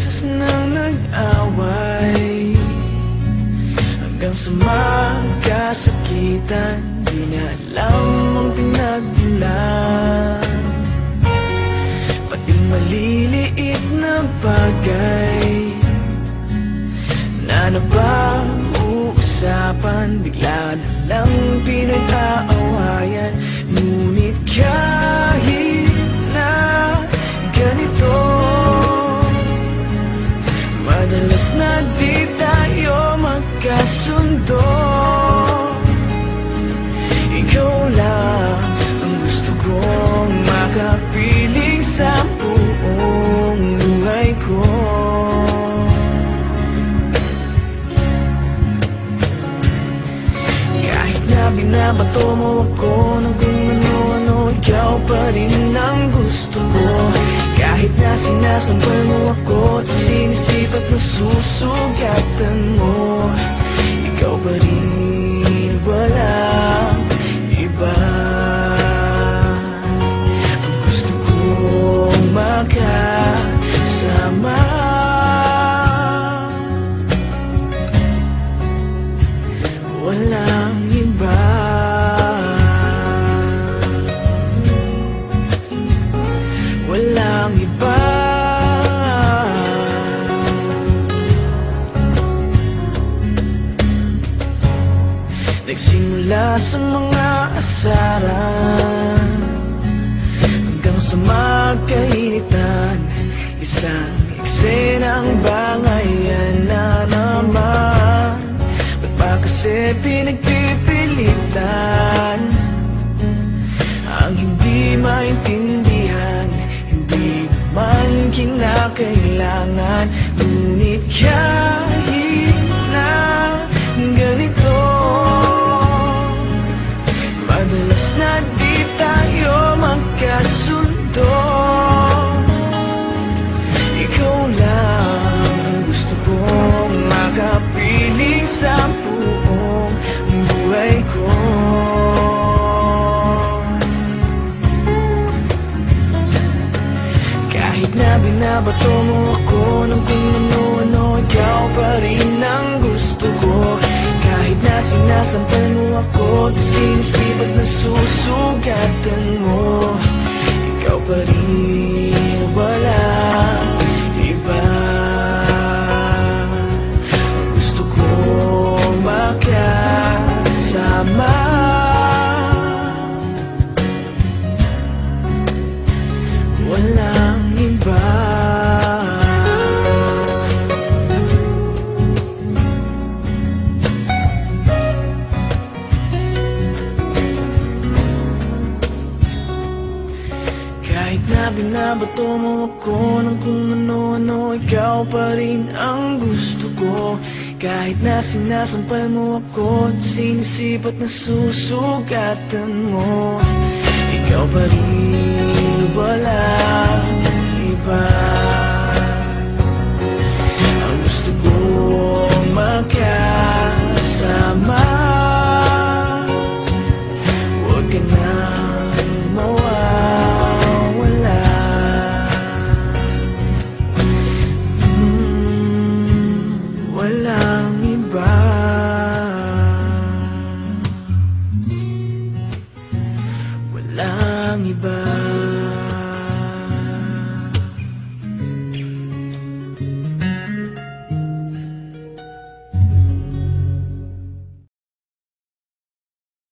beses nang nag-away. Hanggang sa magkasakitan Di niya alam ang pinagmulan Pati maliliit na bagay Na napag-uusapan Bigla na lang pinag-aawayan. Ngunit kahit magkasundo Ikaw lang ang gusto kong makapiling sa buong buhay ko. Kahit na binabato mo ako ng kung Ikaw pa rin ang gusto ko. Kahit na sinasampal mo ako At sinisip at nasusugatan mo Ikaw pa rin walang Nagsimula sa mga asaran Hanggang sa magkainitan Isang eksenang bangayan na naman. Ba't ba kasi pinagpipilitan? Ang hindi maintindihan Hindi naman kinakailangan. Ngunit kahit binabato mo ako ng kung ano-ano Ikaw pa rin ang gusto ko. Kahit na sinasampal mo ako At sinisipat na susugatan mo Ikaw pa rin Kahit na binabato mo ako ng kung ano-ano Ikaw pa rin ang gusto ko. Kahit na sinasampal mo ako At sinisip at nasusugatan mo Ikaw pa rin wala Walang iba